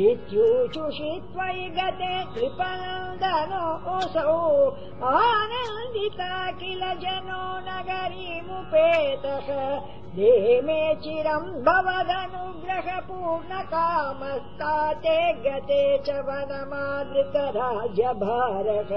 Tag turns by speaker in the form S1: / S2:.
S1: इत्यूचुषि त्वयि गते कृपनन्दनोऽसौ आनन्दिता किल जनो नगरीमुपेतः देमे चिरम् भवधनुग्रहपूर्णकामस्ताते गते च वनमादृतराज्यभारः